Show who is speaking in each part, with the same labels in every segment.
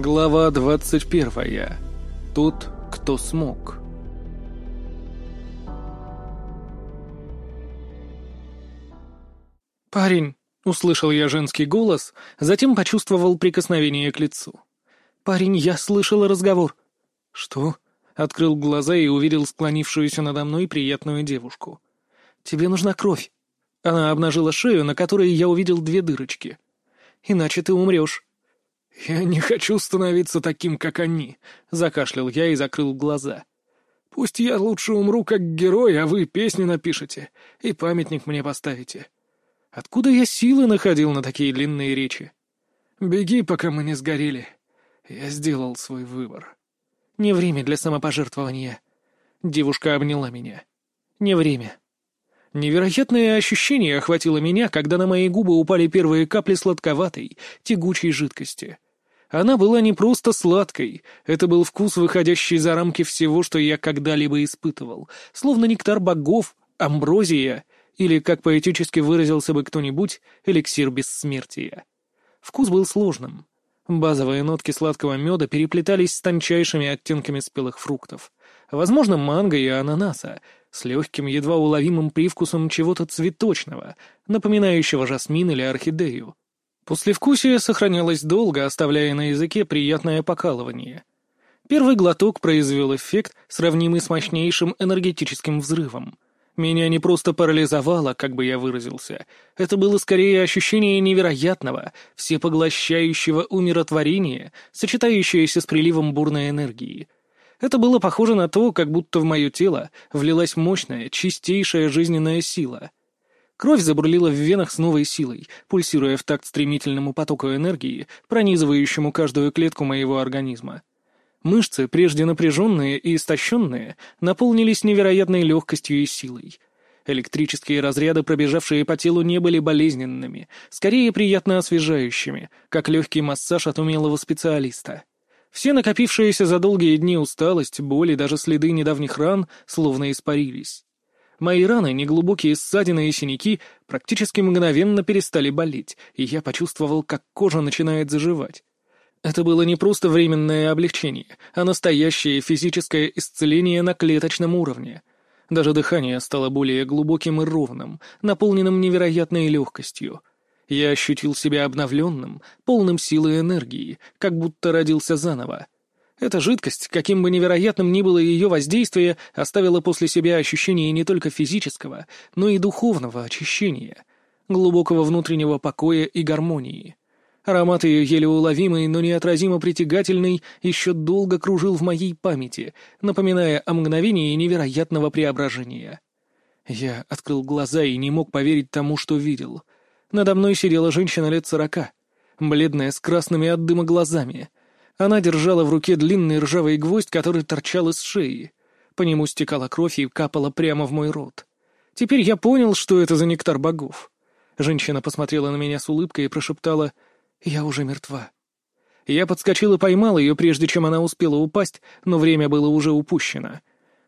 Speaker 1: Глава двадцать первая. Тот, кто смог. «Парень!» — услышал я женский голос, затем почувствовал прикосновение к лицу. «Парень, я слышал разговор». «Что?» — открыл глаза и увидел склонившуюся надо мной приятную девушку. «Тебе нужна кровь». Она обнажила шею, на которой я увидел две дырочки. «Иначе ты умрешь». «Я не хочу становиться таким, как они», — закашлял я и закрыл глаза. «Пусть я лучше умру как герой, а вы песни напишете и памятник мне поставите. Откуда я силы находил на такие длинные речи? Беги, пока мы не сгорели. Я сделал свой выбор».
Speaker 2: «Не время для самопожертвования». Девушка обняла меня. «Не время».
Speaker 1: Невероятное ощущение охватило меня, когда на мои губы упали первые капли сладковатой, тягучей жидкости. Она была не просто сладкой, это был вкус, выходящий за рамки всего, что я когда-либо испытывал, словно нектар богов, амброзия или, как поэтически выразился бы кто-нибудь, эликсир бессмертия. Вкус был сложным. Базовые нотки сладкого меда переплетались с тончайшими оттенками спелых фруктов. Возможно, манго и ананаса, с легким, едва уловимым привкусом чего-то цветочного, напоминающего жасмин или орхидею. Послевкусие сохранялось долго, оставляя на языке приятное покалывание. Первый глоток произвел эффект, сравнимый с мощнейшим энергетическим взрывом. Меня не просто парализовало, как бы я выразился. Это было скорее ощущение невероятного, всепоглощающего умиротворения, сочетающееся с приливом бурной энергии. Это было похоже на то, как будто в мое тело влилась мощная, чистейшая жизненная сила — Кровь забурлила в венах с новой силой, пульсируя в такт стремительному потоку энергии, пронизывающему каждую клетку моего организма. Мышцы, прежде напряженные и истощенные, наполнились невероятной легкостью и силой. Электрические разряды, пробежавшие по телу, не были болезненными, скорее приятно освежающими, как легкий массаж от умелого специалиста. Все накопившиеся за долгие дни усталость, боль и даже следы недавних ран словно испарились. Мои раны, неглубокие ссадины и синяки, практически мгновенно перестали болеть, и я почувствовал, как кожа начинает заживать. Это было не просто временное облегчение, а настоящее физическое исцеление на клеточном уровне. Даже дыхание стало более глубоким и ровным, наполненным невероятной легкостью. Я ощутил себя обновленным, полным силы и энергии, как будто родился заново. Эта жидкость, каким бы невероятным ни было ее воздействие, оставила после себя ощущение не только физического, но и духовного очищения, глубокого внутреннего покоя и гармонии. Аромат ее еле уловимый, но неотразимо притягательный, еще долго кружил в моей памяти, напоминая о мгновении невероятного преображения. Я открыл глаза и не мог поверить тому, что видел. Надо мной сидела женщина лет сорока, бледная, с красными от дыма глазами — она держала в руке длинный ржавый гвоздь, который торчал из шеи. По нему стекала кровь и капала прямо в мой рот. Теперь я понял, что это за нектар богов. Женщина посмотрела на меня с улыбкой и прошептала «Я уже мертва». Я подскочил и поймал ее, прежде чем она успела упасть, но время было уже упущено.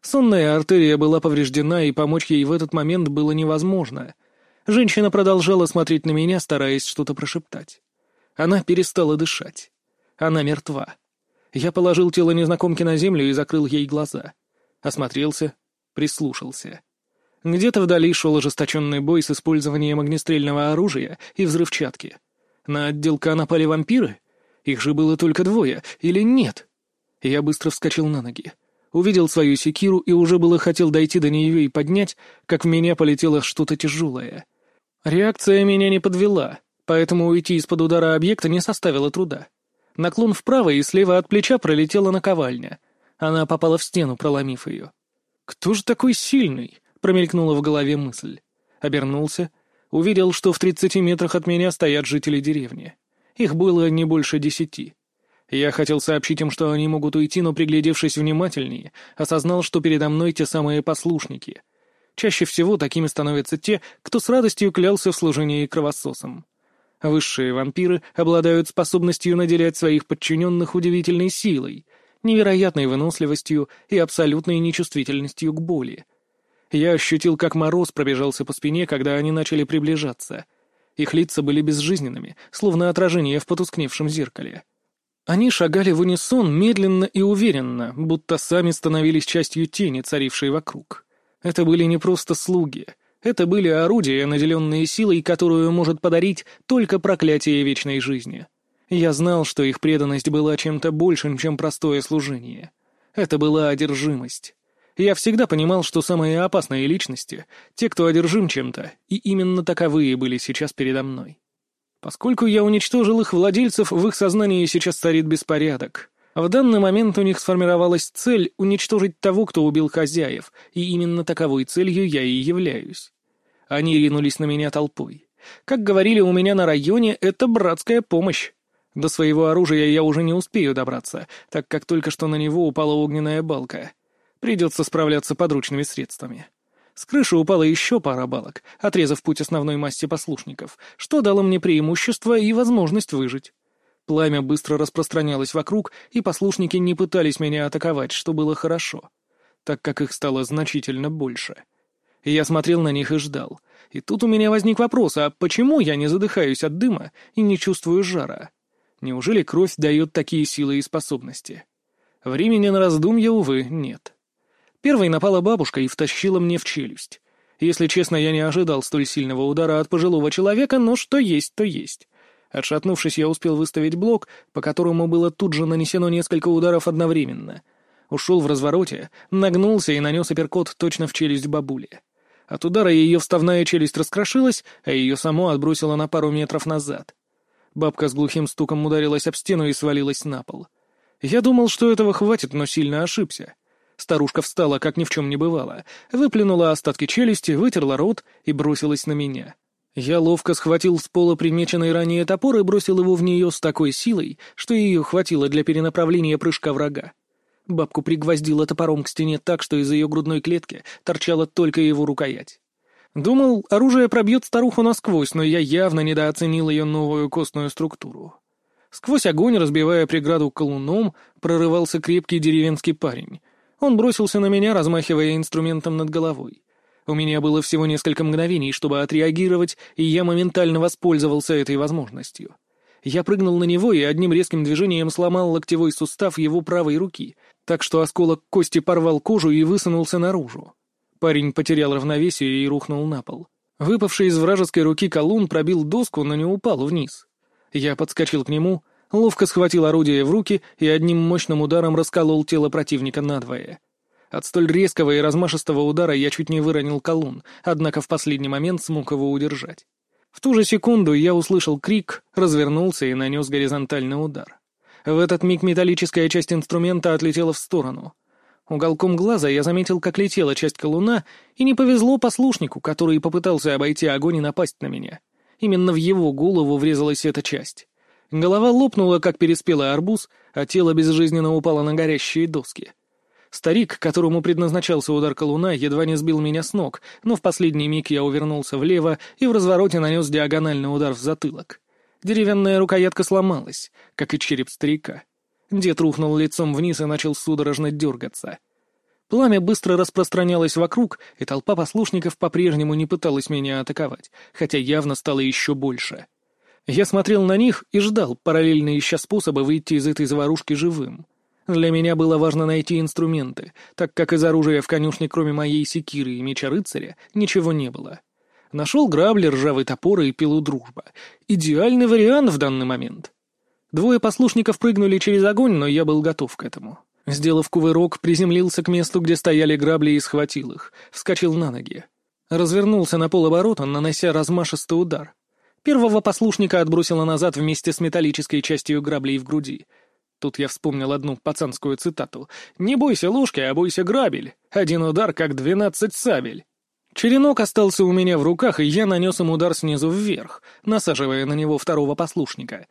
Speaker 1: Сонная артерия была повреждена, и помочь ей в этот момент было невозможно. Женщина продолжала смотреть на меня, стараясь что-то прошептать. Она перестала дышать. Она мертва. Я положил тело незнакомки на землю и закрыл ей глаза. Осмотрелся, прислушался. Где-то вдали шел ожесточенный бой с использованием огнестрельного оружия и взрывчатки. На отделка напали вампиры? Их же было только двое, или нет? Я быстро вскочил на ноги. Увидел свою секиру и уже было хотел дойти до нее и поднять, как в меня полетело что-то тяжелое. Реакция меня не подвела, поэтому уйти из-под удара объекта не составило труда. Наклон вправо, и слева от плеча пролетела наковальня. Она попала в стену, проломив ее. «Кто же такой сильный?» — промелькнула в голове мысль. Обернулся, увидел, что в тридцати метрах от меня стоят жители деревни. Их было не больше десяти. Я хотел сообщить им, что они могут уйти, но, приглядевшись внимательнее, осознал, что передо мной те самые послушники. Чаще всего такими становятся те, кто с радостью клялся в служении кровососам. Высшие вампиры обладают способностью наделять своих подчиненных удивительной силой, невероятной выносливостью и абсолютной нечувствительностью к боли. Я ощутил, как мороз пробежался по спине, когда они начали приближаться. Их лица были безжизненными, словно отражение в потускневшем зеркале. Они шагали в унисон медленно и уверенно, будто сами становились частью тени, царившей вокруг. Это были не просто слуги. Это были орудия, наделенные силой, которую может подарить только проклятие вечной жизни. Я знал, что их преданность была чем-то большим, чем простое служение. Это была одержимость. Я всегда понимал, что самые опасные личности — те, кто одержим чем-то, и именно таковые были сейчас передо мной. Поскольку я уничтожил их владельцев, в их сознании сейчас царит беспорядок. В данный момент у них сформировалась цель уничтожить того, кто убил хозяев, и именно таковой целью я и являюсь. Они ринулись на меня толпой. Как говорили у меня на районе, это братская помощь. До своего оружия я уже не успею добраться, так как только что на него упала огненная балка. Придется справляться подручными средствами. С крыши упала еще пара балок, отрезав путь основной массе послушников, что дало мне преимущество и возможность выжить. Пламя быстро распространялось вокруг, и послушники не пытались меня атаковать, что было хорошо, так как их стало значительно больше. Я смотрел на них и ждал. И тут у меня возник вопрос, а почему я не задыхаюсь от дыма и не чувствую жара? Неужели кровь дает такие силы и способности? Времени на раздумья, увы, нет. Первой напала бабушка и втащила мне в челюсть. Если честно, я не ожидал столь сильного удара от пожилого человека, но что есть, то есть. Отшатнувшись, я успел выставить блок, по которому было тут же нанесено несколько ударов одновременно. Ушел в развороте, нагнулся и нанес апперкот точно в челюсть бабули. От удара ее вставная челюсть раскрошилась, а ее само отбросило на пару метров назад. Бабка с глухим стуком ударилась об стену и свалилась на пол. Я думал, что этого хватит, но сильно ошибся. Старушка встала, как ни в чем не бывало, выплюнула остатки челюсти, вытерла рот и бросилась на меня. Я ловко схватил с пола примеченный ранее топор и бросил его в нее с такой силой, что ее хватило для перенаправления прыжка врага. Бабку пригвоздила топором к стене так, что из ее грудной клетки торчала только его рукоять. Думал, оружие пробьет старуху насквозь, но я явно недооценил ее новую костную структуру. Сквозь огонь, разбивая преграду колуном, прорывался крепкий деревенский парень, он бросился на меня, размахивая инструментом над головой. У меня было всего несколько мгновений, чтобы отреагировать, и я моментально воспользовался этой возможностью. Я прыгнул на него и одним резким движением сломал локтевой сустав его правой руки, так что осколок кости порвал кожу и высунулся наружу. Парень потерял равновесие и рухнул на пол. Выпавший из вражеской руки колун пробил доску, но не упал вниз. Я подскочил к нему, ловко схватил орудие в руки и одним мощным ударом расколол тело противника надвое. От столь резкого и размашистого удара я чуть не выронил колун, однако в последний момент смог его удержать. В ту же секунду я услышал крик, развернулся и нанес горизонтальный удар. В этот миг металлическая часть инструмента отлетела в сторону. Уголком глаза я заметил, как летела часть колуна, и не повезло послушнику, который попытался обойти огонь и напасть на меня. Именно в его голову врезалась эта часть. Голова лопнула, как переспелый арбуз, а тело безжизненно упало на горящие доски. Старик, которому предназначался удар колуна, едва не сбил меня с ног, но в последний миг я увернулся влево и в развороте нанес диагональный удар в затылок. Деревянная рукоятка сломалась, как и череп старика. Дед рухнул лицом вниз и начал судорожно дергаться. Пламя быстро распространялось вокруг, и толпа послушников по-прежнему не пыталась меня атаковать, хотя явно стало еще больше. Я смотрел на них и ждал, параллельно ища способы выйти из этой заварушки живым. Для меня было важно найти инструменты, так как из оружия в конюшне, кроме моей секиры и меча рыцаря, ничего не было. Нашел грабли, ржавый топор и пилу дружба. Идеальный вариант в данный момент. Двое послушников прыгнули через огонь, но я был готов к этому. Сделав кувырок, приземлился к месту, где стояли грабли и схватил их. Вскочил на ноги. Развернулся на полоборота, нанося размашистый удар. Первого послушника отбросило назад вместе с металлической частью граблей в груди. Тут я вспомнил одну пацанскую цитату. «Не бойся ложки, а бойся грабель. Один удар, как двенадцать сабель». Черенок остался у меня в руках, и я нанес им удар снизу вверх, насаживая на него второго послушника.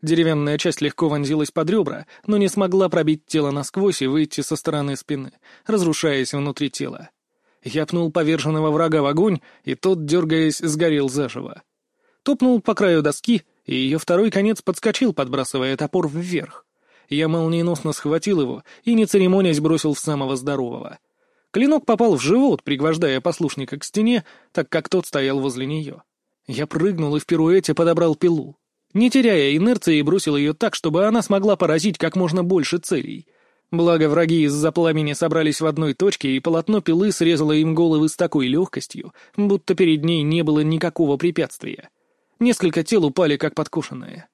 Speaker 1: Деревянная часть легко вонзилась под ребра, но не смогла пробить тело насквозь и выйти со стороны спины, разрушаясь внутри тела. Я пнул поверженного врага в огонь, и тот, дергаясь, сгорел заживо топнул по краю доски, и ее второй конец подскочил, подбрасывая топор вверх. Я молниеносно схватил его и, не церемонясь, бросил в самого здорового. Клинок попал в живот, пригвождая послушника к стене, так как тот стоял возле нее. Я прыгнул и в пируэте подобрал пилу. Не теряя инерции, бросил ее так, чтобы она смогла поразить как можно больше целей. Благо, враги из-за пламени собрались в одной точке, и полотно пилы срезало им головы с такой легкостью, будто перед ней не было никакого препятствия. Несколько тел упали, как подкушенные.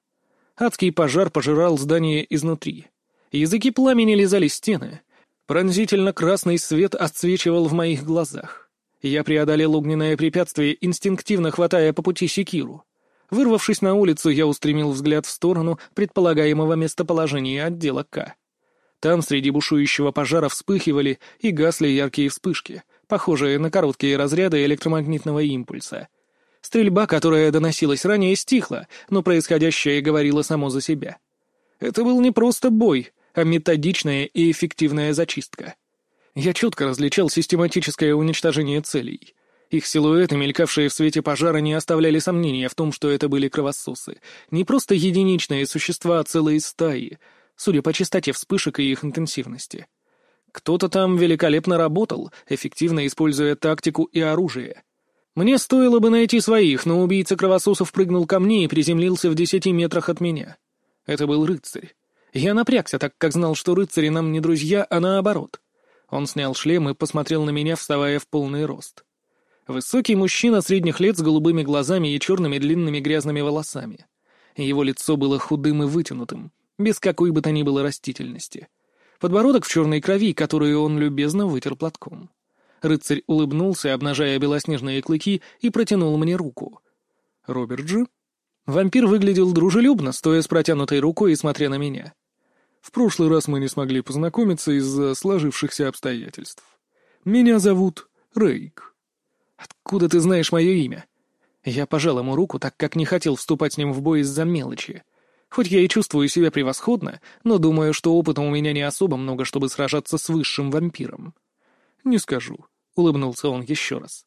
Speaker 1: Адский пожар пожирал здание изнутри. Языки пламени лизали стены. Пронзительно красный свет отсвечивал в моих глазах. Я преодолел огненное препятствие, инстинктивно хватая по пути секиру. Вырвавшись на улицу, я устремил взгляд в сторону предполагаемого местоположения отдела К. Там среди бушующего пожара вспыхивали и гасли яркие вспышки, похожие на короткие разряды электромагнитного импульса. Стрельба, которая доносилась ранее, стихла, но происходящее говорило само за себя. Это был не просто бой, а методичная и эффективная зачистка. Я четко различал систематическое уничтожение целей — их силуэты, мелькавшие в свете пожара, не оставляли сомнения в том, что это были кровососы. Не просто единичные существа, а целые стаи, судя по частоте вспышек и их интенсивности. Кто-то там великолепно работал, эффективно используя тактику и оружие. Мне стоило бы найти своих, но убийца кровососов прыгнул ко мне и приземлился в десяти метрах от меня. Это был рыцарь. Я напрягся, так как знал, что рыцари нам не друзья, а наоборот. Он снял шлем и посмотрел на меня, вставая в полный рост. Высокий мужчина средних лет с голубыми глазами и черными длинными грязными волосами. Его лицо было худым и вытянутым, без какой бы то ни было растительности. Подбородок в черной крови, которую он любезно вытер платком. Рыцарь улыбнулся, обнажая белоснежные клыки, и протянул мне руку. «Роберт же?» Вампир выглядел дружелюбно, стоя с протянутой рукой и смотря на меня. «В прошлый раз мы не смогли познакомиться из-за сложившихся обстоятельств. Меня зовут Рейк». «Откуда ты знаешь мое имя?» Я пожал ему руку, так как не хотел вступать с ним в бой из-за мелочи. Хоть я и чувствую себя превосходно, но думаю, что опыта у меня не особо много, чтобы сражаться с высшим вампиром. «Не скажу», — улыбнулся он еще раз.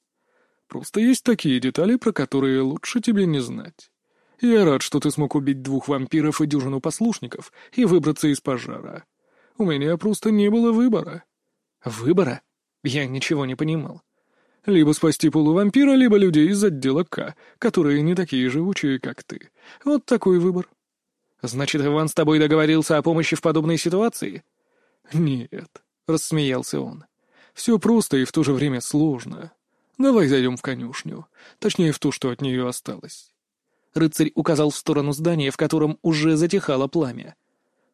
Speaker 1: «Просто есть такие детали, про которые лучше тебе не знать. Я рад, что ты смог убить двух вампиров и дюжину послушников и выбраться из пожара. У меня просто не было выбора». «Выбора?» Я ничего не понимал. Либо спасти полувампира, либо людей из отдела К, которые не такие живучие, как ты. Вот такой выбор. Значит, Иван с тобой договорился о помощи в подобной ситуации? Нет, рассмеялся он. Все просто и в то же время сложно. Давай зайдем в конюшню. Точнее, в ту, что от нее осталось. Рыцарь указал в сторону здания, в котором уже затихало пламя.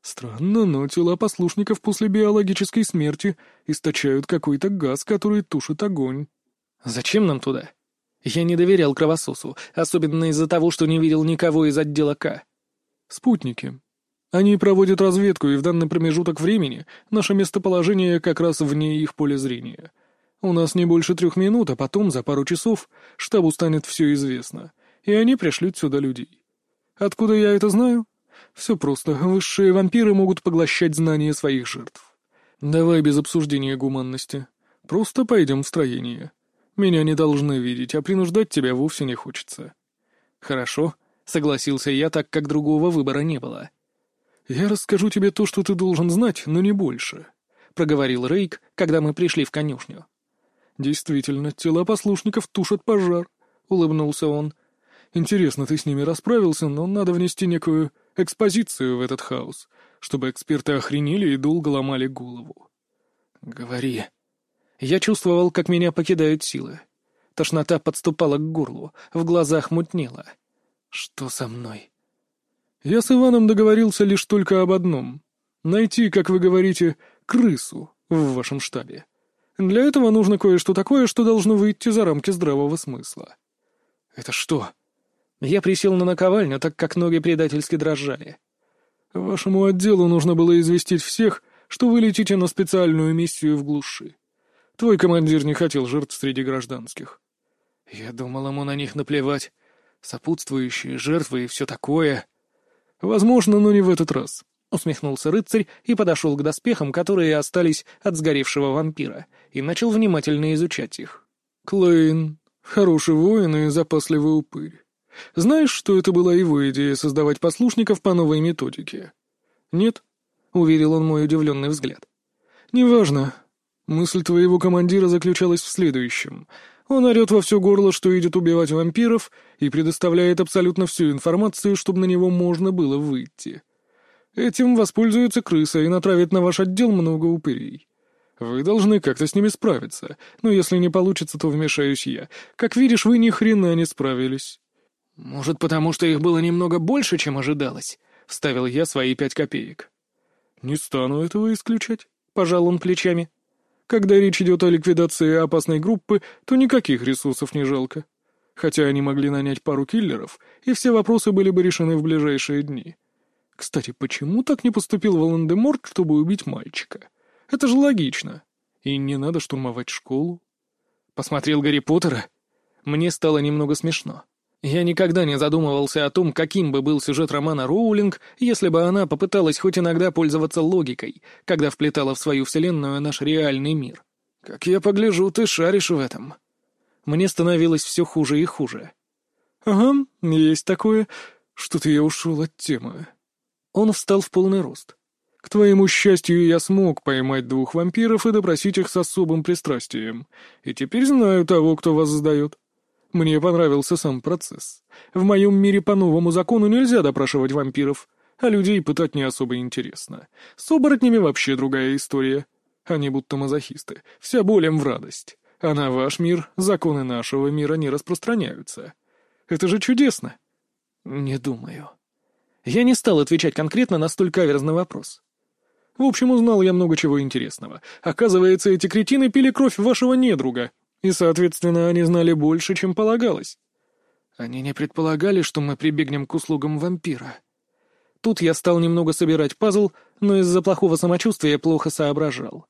Speaker 1: Странно, но тела послушников после биологической смерти источают какой-то газ, который тушит огонь. «Зачем нам туда?» Я не доверял кровососу, особенно из-за того, что не видел никого из отдела К. «Спутники. Они проводят разведку, и в данный промежуток времени наше местоположение как раз вне их поля зрения. У нас не больше трех минут, а потом, за пару часов, штабу станет все известно, и они пришлют сюда людей. Откуда я это знаю? Все просто. Высшие вампиры могут поглощать знания своих жертв. Давай без обсуждения гуманности. Просто пойдем в строение». Меня не должны видеть, а принуждать тебя вовсе не хочется». «Хорошо», — согласился я, так как другого выбора не было. «Я расскажу тебе то, что ты должен знать, но не больше», — проговорил Рейк, когда мы пришли в конюшню. «Действительно, тела послушников тушат пожар», — улыбнулся он. «Интересно, ты с ними расправился, но надо внести некую экспозицию в этот хаос, чтобы эксперты охренели и долго ломали голову». «Говори», я чувствовал, как меня покидают силы. Тошнота подступала к горлу, в глазах мутнело. Что со мной? Я с Иваном договорился лишь только об одном. Найти, как вы говорите, крысу в вашем штабе. Для этого нужно кое-что такое, что должно выйти за рамки здравого смысла. Это что? Я присел на наковальню, так как ноги предательски дрожали. Вашему отделу нужно было известить всех, что вы летите на специальную миссию в глуши. Твой командир не хотел жертв среди гражданских. Я думал, ему на них наплевать. Сопутствующие жертвы и все такое. Возможно, но не в этот раз. Усмехнулся рыцарь и подошел к доспехам, которые остались от сгоревшего вампира, и начал внимательно изучать их. Клейн, хороший воин и запасливый упырь. Знаешь, что это была его идея создавать послушников по новой методике? Нет? — уверил он мой удивленный взгляд. «Неважно. Мысль твоего командира заключалась в следующем. Он орет во все горло, что идет убивать вампиров, и предоставляет абсолютно всю информацию, чтобы на него можно было выйти. Этим воспользуется крыса и натравит на ваш отдел много упырей. Вы должны как-то с ними справиться, но если не получится, то вмешаюсь я. Как видишь, вы ни хрена не справились.
Speaker 2: Может, потому что их было немного больше, чем ожидалось? Вставил я свои пять копеек.
Speaker 1: Не стану этого исключать, пожал он плечами. Когда речь идет о ликвидации опасной группы, то никаких ресурсов не жалко. Хотя они могли нанять пару киллеров, и все вопросы были бы решены в ближайшие дни. Кстати, почему так не поступил Волан-де-Морт, чтобы убить мальчика? Это же логично. И не надо штурмовать школу.
Speaker 2: Посмотрел Гарри Поттера? Мне стало немного смешно. Я никогда не задумывался о том, каким бы был сюжет романа Роулинг, если бы она попыталась хоть иногда пользоваться логикой, когда вплетала в свою вселенную наш реальный мир. Как я погляжу, ты шаришь в этом. Мне становилось все хуже и хуже.
Speaker 1: «Ага, есть такое. Что-то я ушел от темы». Он встал в полный рост. «К твоему счастью, я смог поймать двух вампиров и допросить их с особым пристрастием. И теперь знаю того, кто вас сдает. Мне понравился сам процесс. В моем мире по новому закону нельзя допрашивать вампиров, а людей пытать не особо интересно. С оборотнями вообще другая история. Они будто мазохисты, вся боль им в радость. А на ваш мир законы нашего мира не распространяются. Это же чудесно.
Speaker 2: Не думаю. Я не стал отвечать конкретно на столь каверзный вопрос.
Speaker 1: В общем, узнал я много чего интересного. Оказывается, эти кретины пили кровь вашего недруга. И, соответственно, они знали больше, чем полагалось.
Speaker 2: Они не предполагали, что мы прибегнем к услугам вампира. Тут я стал немного собирать пазл, но из-за плохого самочувствия плохо соображал.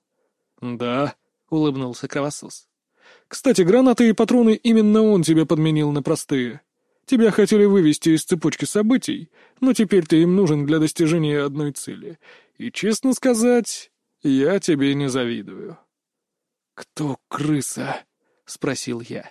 Speaker 1: «Да», — улыбнулся Кровосос. «Кстати, гранаты и патроны именно он тебе подменил на простые. Тебя хотели вывести из цепочки событий, но теперь ты им нужен для достижения одной цели. И, честно сказать, я тебе не завидую».
Speaker 2: «Кто крыса?» — спросил я.